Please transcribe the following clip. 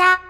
チャ